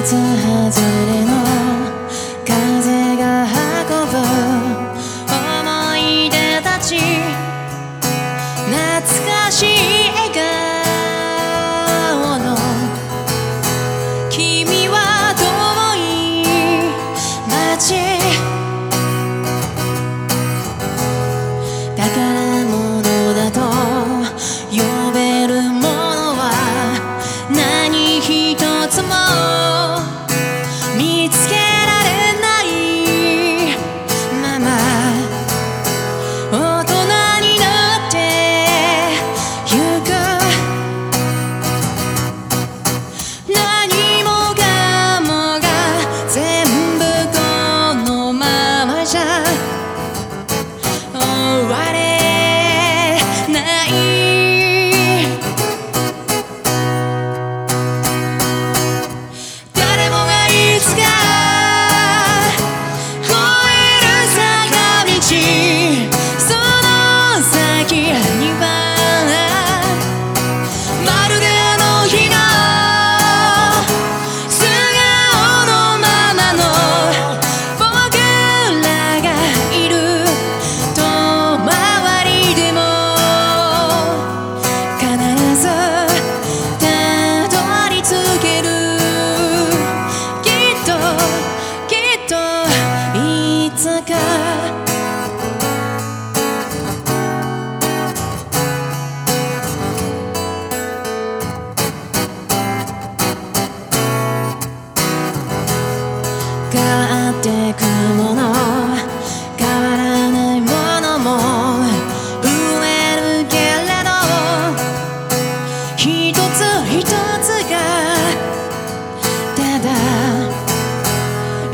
節外れの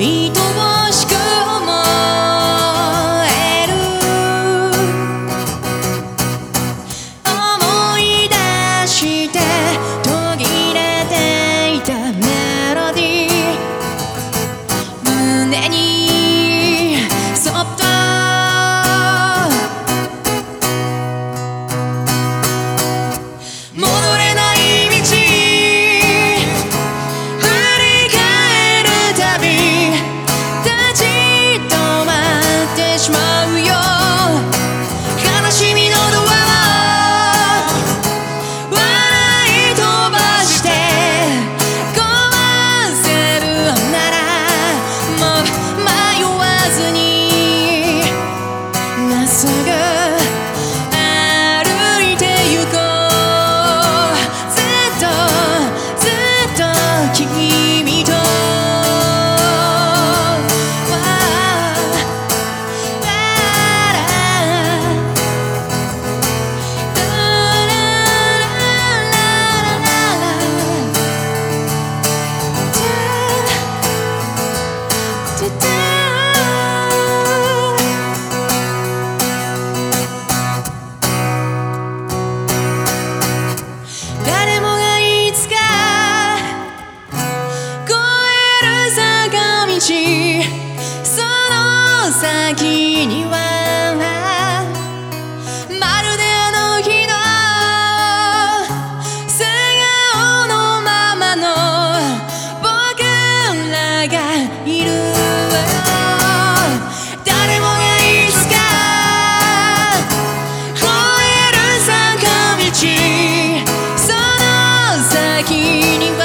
糸を先にはまるであの日の素顔のままの僕らがいる。わ誰もがいつか吠える。坂道その先には